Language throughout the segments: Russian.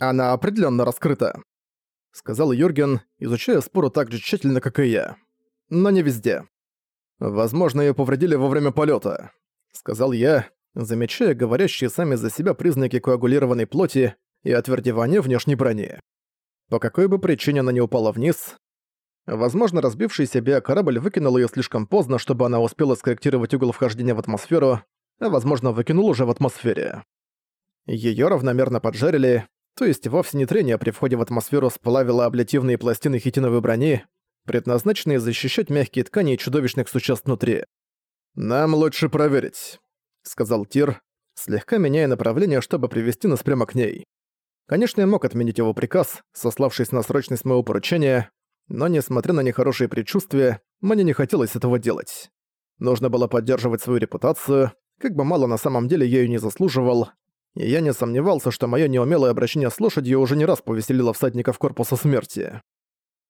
Она определенно раскрыта», — сказал Юрген, изучая спору так же тщательно, как и я. «Но не везде. Возможно, ее повредили во время полета, сказал я, замечая говорящие сами за себя признаки коагулированной плоти и отвердевания внешней брони. По какой бы причине она не упала вниз, возможно, разбившийся биокорабль выкинул ее слишком поздно, чтобы она успела скорректировать угол вхождения в атмосферу, а возможно, выкинул уже в атмосфере. Ее равномерно поджарили, то есть вовсе не трение при входе в атмосферу сплавило облитивные пластины хитиновой брони, предназначенные защищать мягкие ткани и чудовищных существ внутри. «Нам лучше проверить», — сказал Тир, слегка меняя направление, чтобы привести нас прямо к ней. Конечно, я мог отменить его приказ, сославшись на срочность моего поручения, но, несмотря на нехорошие предчувствия, мне не хотелось этого делать. Нужно было поддерживать свою репутацию, как бы мало на самом деле я её не заслуживал, и я не сомневался, что моё неумелое обращение с лошадью уже не раз повеселило всадников Корпуса Смерти.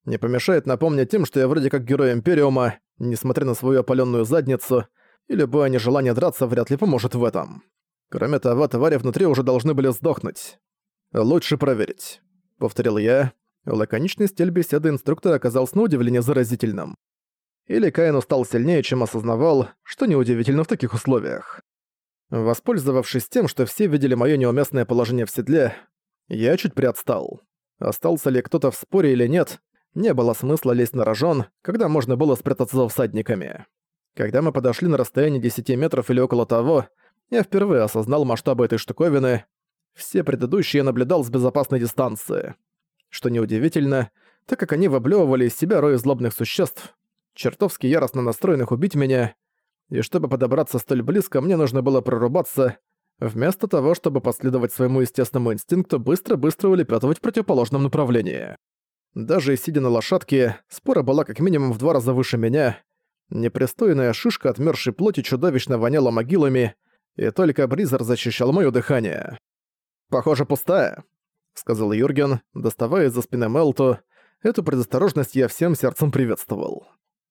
Не помешает напомнить тем, что я вроде как герой Империума, несмотря на свою опаленную задницу, и любое нежелание драться вряд ли поможет в этом. Кроме того, твари внутри уже должны были сдохнуть. «Лучше проверить», — повторил я. Лаконичный стиль беседы инструктора оказался на удивление заразительным. Или Каин устал сильнее, чем осознавал, что неудивительно в таких условиях. Воспользовавшись тем, что все видели моё неуместное положение в седле, я чуть приотстал. Остался ли кто-то в споре или нет, не было смысла лезть на рожон, когда можно было спрятаться за всадниками. Когда мы подошли на расстояние 10 метров или около того, я впервые осознал масштабы этой штуковины. Все предыдущие я наблюдал с безопасной дистанции. Что неудивительно, так как они выблевывали из себя рой злобных существ, чертовски яростно настроенных убить меня, и чтобы подобраться столь близко, мне нужно было прорубаться, вместо того, чтобы последовать своему естественному инстинкту быстро-быстро улепетывать в противоположном направлении. Даже сидя на лошадке, спора была как минимум в два раза выше меня. Непристойная шишка отмершей плоти чудовищно воняла могилами, и только Бризер защищал моё дыхание. «Похоже, пустая», — сказал Юрген, доставая из-за спины Мелту. Эту предосторожность я всем сердцем приветствовал.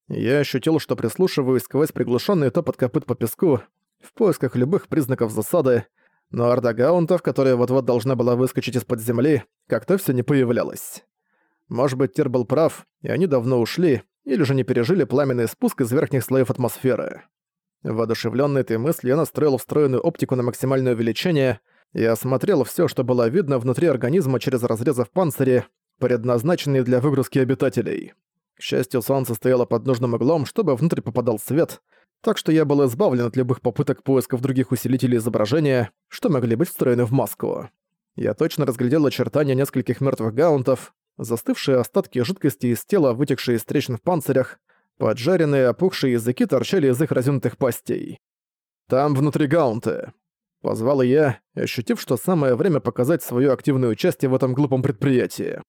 Я ощутил, что прислушиваюсь сквозь приглушенный топот копыт по песку, в поисках любых признаков засады, но орда гаунтов, которая вот-вот должна была выскочить из-под земли, как-то все не появлялась. Может быть, Тир был прав, и они давно ушли, или же не пережили пламенный спуск из верхних слоев атмосферы. Воодушевлённый этой мыслью, я настроил встроенную оптику на максимальное увеличение и осмотрел все, что было видно внутри организма через разрезы в панцире, предназначенные для выгрузки обитателей. К счастью, солнце стояло под нужным углом, чтобы внутрь попадал свет, так что я был избавлен от любых попыток поисков других усилителей изображения, что могли быть встроены в маску. Я точно разглядел очертания нескольких мертвых гаунтов, застывшие остатки жидкости из тела, вытекшие из трещин в панцирях, поджаренные опухшие языки торчали из их разинутых пастей. «Там внутри гаунты», — позвал я, ощутив, что самое время показать свое активное участие в этом глупом предприятии.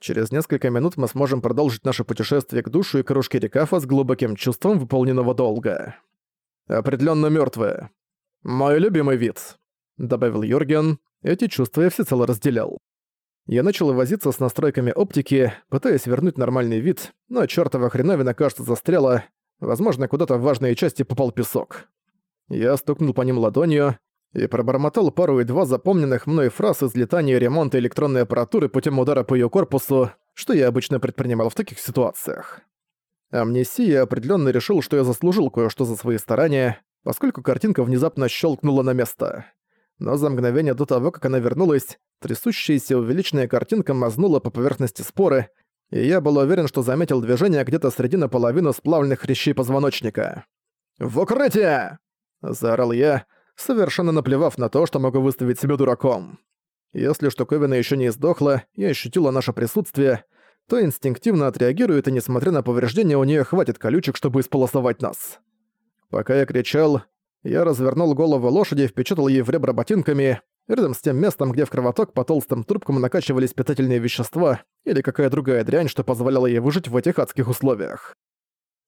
Через несколько минут мы сможем продолжить наше путешествие к душу и кружке рекафа с глубоким чувством выполненного долга. Определенно мертвые. Мой любимый вид», — добавил Юрген. Эти чувства я всецело разделял. Я начал возиться с настройками оптики, пытаясь вернуть нормальный вид, но чёртова хреновина, кажется, застряла. Возможно, куда-то в важные части попал песок. Я стукнул по ним ладонью, и пробормотал пару и два запомненных мной фраз из летания ремонта электронной аппаратуры путем удара по ее корпусу, что я обычно предпринимал в таких ситуациях. Амнисия определенно решил, что я заслужил кое-что за свои старания, поскольку картинка внезапно щелкнула на место. Но за мгновение до того, как она вернулась, трясущаяся увеличенная картинка мазнула по поверхности споры, и я был уверен, что заметил движение где-то среди наполовину сплавленных хрящей позвоночника. «В укрытие!» – заорал я, совершенно наплевав на то, что могу выставить себя дураком. Если штуковина еще не издохла и ощутила наше присутствие, то инстинктивно отреагирует, и несмотря на повреждения, у нее хватит колючек, чтобы исполосовать нас. Пока я кричал, я развернул голову лошади и впечатал ей в ребра ботинками, рядом с тем местом, где в кровоток по толстым трубкам накачивались питательные вещества или какая другая дрянь, что позволяла ей выжить в этих адских условиях.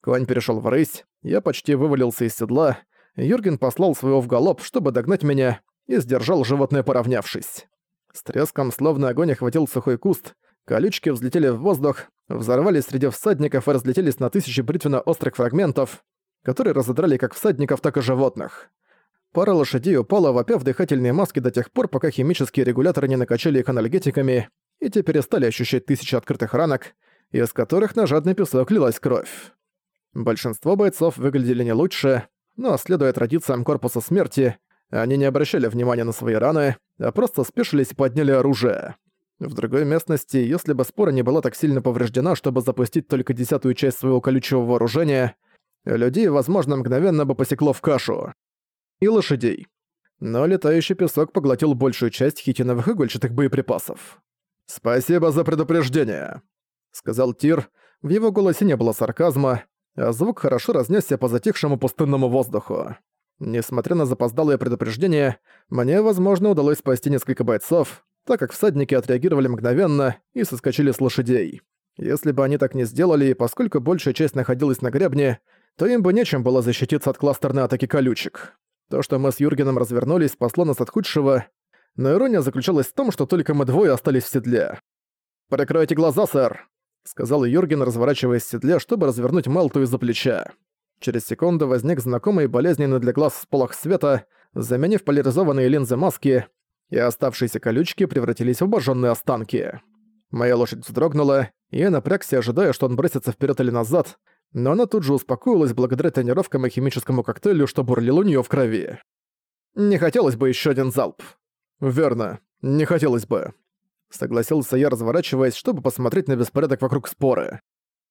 Конь перешел в рысь, я почти вывалился из седла, Юрген послал своего в галоп, чтобы догнать меня, и сдержал животное, поравнявшись. С треском, словно огонь охватил сухой куст, колючки взлетели в воздух, взорвались среди всадников и разлетелись на тысячи бритвенно-острых фрагментов, которые разодрали как всадников, так и животных. Пара лошадей упала, вопя в дыхательные маски до тех пор, пока химические регуляторы не накачали их анальгетиками, и те перестали ощущать тысячи открытых ранок, из которых на жадный песок лилась кровь. Большинство бойцов выглядели не лучше, но, следуя традициям Корпуса Смерти, они не обращали внимания на свои раны, а просто спешились и подняли оружие. В другой местности, если бы спора не была так сильно повреждена, чтобы запустить только десятую часть своего колючего вооружения, людей, возможно, мгновенно бы посекло в кашу. И лошадей. Но летающий песок поглотил большую часть хитиновых игольчатых боеприпасов. «Спасибо за предупреждение», — сказал Тир. В его голосе не было сарказма, звук хорошо разнесся по затихшему пустынному воздуху. Несмотря на запоздалое предупреждение, мне, возможно, удалось спасти несколько бойцов, так как всадники отреагировали мгновенно и соскочили с лошадей. Если бы они так не сделали, поскольку большая часть находилась на гребне, то им бы нечем было защититься от кластерной атаки колючек. То, что мы с Юргеном развернулись, спасло нас от худшего, но ирония заключалась в том, что только мы двое остались в седле. «Прикройте глаза, сэр», — сказал Юрген, разворачиваясь в седле, чтобы развернуть Малту из-за плеча. Через секунду возник знакомый болезненный для глаз сполох света, заменив поляризованные линзы маски, и оставшиеся колючки превратились в обожженные останки. Моя лошадь вздрогнула, и я напрягся, ожидая, что он бросится вперед или назад, но она тут же успокоилась благодаря тренировкам и химическому коктейлю, что бурлил у нее в крови. Не хотелось бы еще один залп. Верно, не хотелось бы. Согласился я, разворачиваясь, чтобы посмотреть на беспорядок вокруг споры.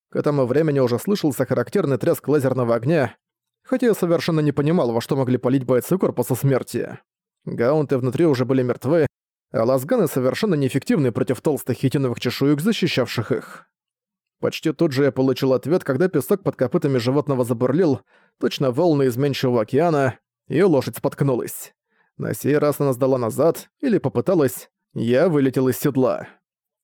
К этому времени уже слышался характерный треск лазерного огня, хотя я совершенно не понимал, во что могли полить бойцы корпуса смерти. Гаунты внутри уже были мертвы, а лазганы совершенно неэффективны против толстых хитиновых чешуек, защищавших их. Почти тут же я получил ответ, когда песок под копытами животного забурлил, точно волны из океана, и лошадь споткнулась. На сей раз она сдала назад, или попыталась, я вылетел из седла.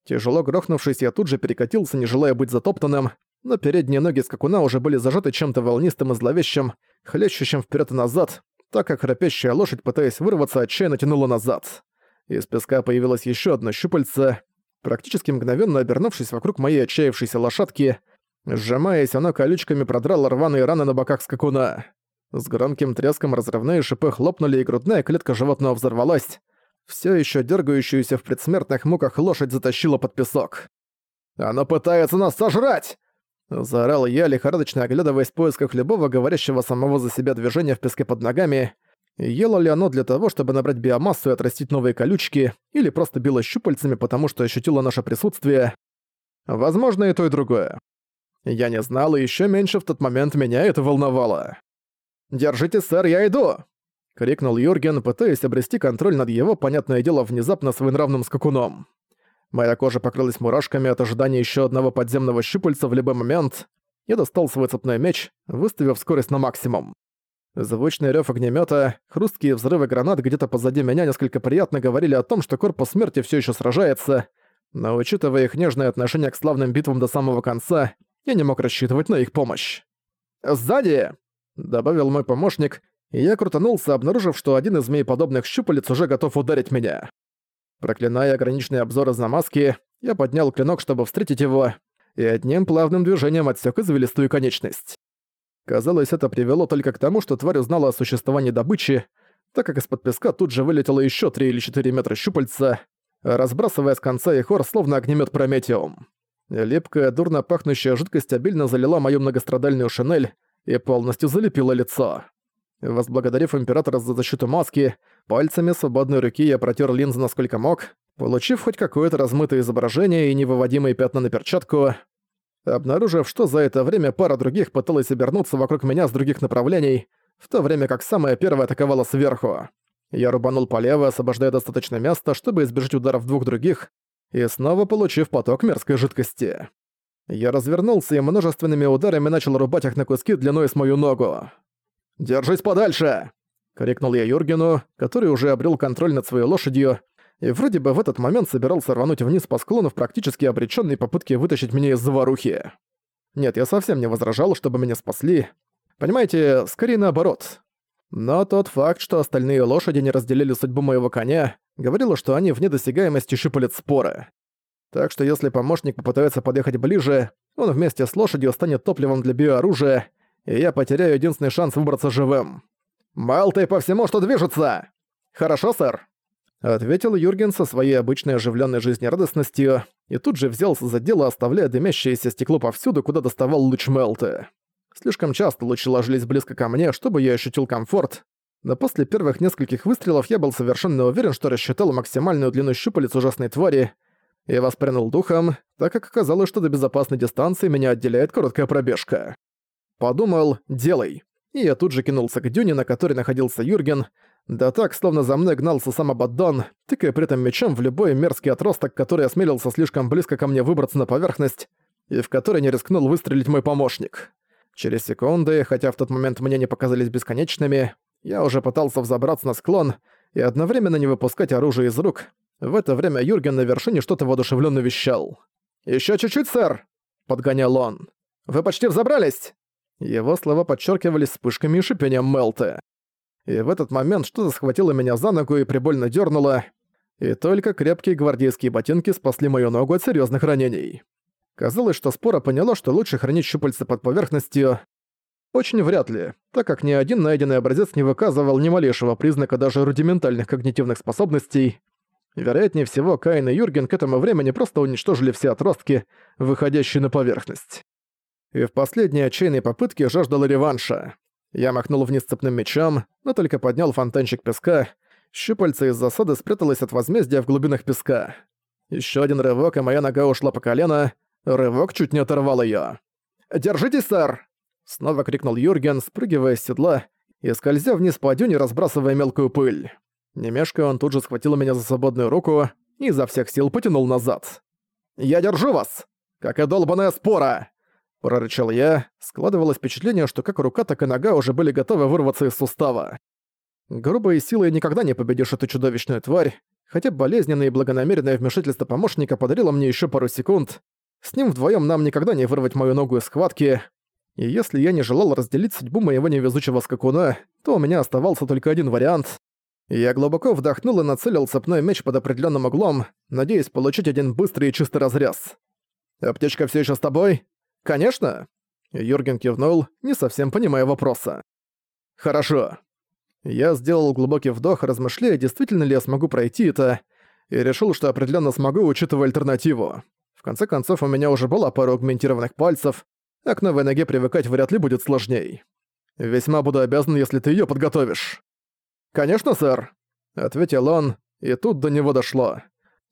Тяжело грохнувшись, я тут же перекатился, не желая быть затоптанным, но передние ноги скакуна уже были зажаты чем-то волнистым и зловещим, хлещущим вперед и назад, так как храпящая лошадь, пытаясь вырваться, отчаянно тянула назад. Из песка появилось еще одно щупальце, практически мгновенно обернувшись вокруг моей отчаявшейся лошадки, сжимаясь, оно колючками продрало рваные раны на боках скакуна. С громким треском разрывные шипы хлопнули, и грудная клетка животного взорвалась. Все еще дергающуюся в предсмертных муках лошадь затащила под песок. «Оно пытается нас сожрать!» Заорал я, лихорадочно оглядываясь в поисках любого говорящего самого за себя движения в песке под ногами. Ело ли оно для того, чтобы набрать биомассу и отрастить новые колючки, или просто било щупальцами, потому что ощутило наше присутствие? Возможно, и то, и другое. Я не знал, и ещё меньше в тот момент меня это волновало. «Держите, сэр, я иду!» — крикнул Юрген, пытаясь обрести контроль над его, понятное дело, внезапно своенравным скакуном. Моя кожа покрылась мурашками от ожидания еще одного подземного щупальца в любой момент. Я достал свой цепной меч, выставив скорость на максимум. Звучный рёв огнемёта, хрусткие взрывы гранат где-то позади меня несколько приятно говорили о том, что корпус смерти все еще сражается, но учитывая их нежное отношение к славным битвам до самого конца, я не мог рассчитывать на их помощь. «Сзади!» — добавил мой помощник, и я крутанулся, обнаружив, что один из змей-подобных щупалец уже готов ударить меня. Проклиная ограниченный обзор из намазки, я поднял клинок, чтобы встретить его, и одним плавным движением отсек извилистую конечность. Казалось, это привело только к тому, что тварь узнала о существовании добычи, так как из-под песка тут же вылетело еще 3 или 4 метра щупальца, разбрасывая с конца их хор словно огнемет Прометиум. Липкая, дурно пахнущая жидкость обильно залила мою многострадальную шинель и полностью залепила лицо. Возблагодарив Императора за защиту маски, пальцами свободной руки я протер линзы насколько мог, получив хоть какое-то размытое изображение и невыводимые пятна на перчатку, обнаружив, что за это время пара других пыталась обернуться вокруг меня с других направлений, в то время как самая первая атаковала сверху. Я рубанул полево, освобождая достаточно места, чтобы избежать ударов двух других, и снова получив поток мерзкой жидкости. Я развернулся и множественными ударами начал рубать их на куски длиной с мою ногу. «Держись подальше!» — крикнул я Юргену, который уже обрел контроль над своей лошадью, и вроде бы в этот момент собирался рвануть вниз по склону в практически обречённой попытке вытащить меня из заварухи. Нет, я совсем не возражал, чтобы меня спасли. Понимаете, скорее наоборот. Но тот факт, что остальные лошади не разделили судьбу моего коня, говорило, что они вне досягаемости щипалят споры. Так что если помощник попытается подъехать ближе, он вместе с лошадью станет топливом для биооружия, и я потеряю единственный шанс выбраться живым. «Малты по всему, что движется!» «Хорошо, сэр», — ответил Юрген со своей обычной оживленной жизнерадостностью и тут же взялся за дело, оставляя дымящееся стекло повсюду, куда доставал луч Мелты. Слишком часто лучи ложились близко ко мне, чтобы я ощутил комфорт, но после первых нескольких выстрелов я был совершенно уверен, что рассчитал максимальную длину щупалец ужасной твари и воспрянул духом, так как оказалось, что до безопасной дистанции меня отделяет короткая пробежка. Подумал «делай». И я тут же кинулся к дюне, на которой находился Юрген, да так, словно за мной гнался сам Абаддон, тыкая при этом мечом в любой мерзкий отросток, который осмелился слишком близко ко мне выбраться на поверхность, и в который не рискнул выстрелить мой помощник. Через секунды, хотя в тот момент мне не показались бесконечными, я уже пытался взобраться на склон и одновременно не выпускать оружие из рук. В это время Юрген на вершине что-то воодушевленно вещал. «Ещё чуть-чуть, сэр!» — подгонял он. «Вы почти взобрались!» Его слова подчеркивались вспышками и шипением Мелты. И в этот момент что-то схватило меня за ногу и прибольно дернуло, и только крепкие гвардейские ботинки спасли мою ногу от серьезных ранений. Казалось, что Спора поняла, что лучше хранить щупальца под поверхностью. Очень вряд ли, так как ни один найденный образец не выказывал ни малейшего признака даже рудиментальных когнитивных способностей. Вероятнее всего, Каин и Юрген к этому времени просто уничтожили все отростки, выходящие на поверхность. И в последней отчаянной попытке жаждала реванша. Я махнул вниз цепным мечом, но только поднял фонтанчик песка. Щупальце из засады спряталось от возмездия в глубинах песка. Еще один рывок, и моя нога ушла по колено, Рывок чуть не оторвал её. «Держитесь, сэр!» Снова крикнул Юрген, спрыгивая с седла и скользя вниз по дюне, разбрасывая мелкую пыль. Немешко он тут же схватил меня за свободную руку и изо всех сил потянул назад. «Я держу вас! Как и долбаная спора!» Прорычал я, складывалось впечатление, что как рука, так и нога уже были готовы вырваться из сустава. Грубой силой никогда не победишь эту чудовищную тварь, хотя болезненное и благонамеренное вмешательство помощника подарило мне еще пару секунд, с ним вдвоем нам никогда не вырвать мою ногу из схватки, и если я не желал разделить судьбу моего невезучего скакуна, то у меня оставался только один вариант. Я глубоко вдохнул и нацелил цепной меч под определенным углом, надеясь получить один быстрый и чистый разрез. «Аптечка все еще с тобой?» «Конечно!» Юрген кивнул, не совсем понимая вопроса. «Хорошо». Я сделал глубокий вдох, размышляя, действительно ли я смогу пройти это, и решил, что определенно смогу, учитывая альтернативу. В конце концов, у меня уже была пара аугментированных пальцев, а к новой ноге привыкать вряд ли будет сложней. Весьма буду обязан, если ты её подготовишь. «Конечно, сэр», — ответил он, и тут до него дошло.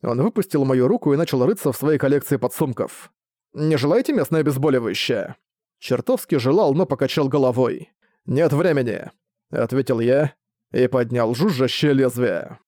Он выпустил мою руку и начал рыться в своей коллекции подсумков. «Не желаете местное обезболивающее?» Чертовски желал, но покачал головой. «Нет времени», — ответил я и поднял жужжащее лезвие.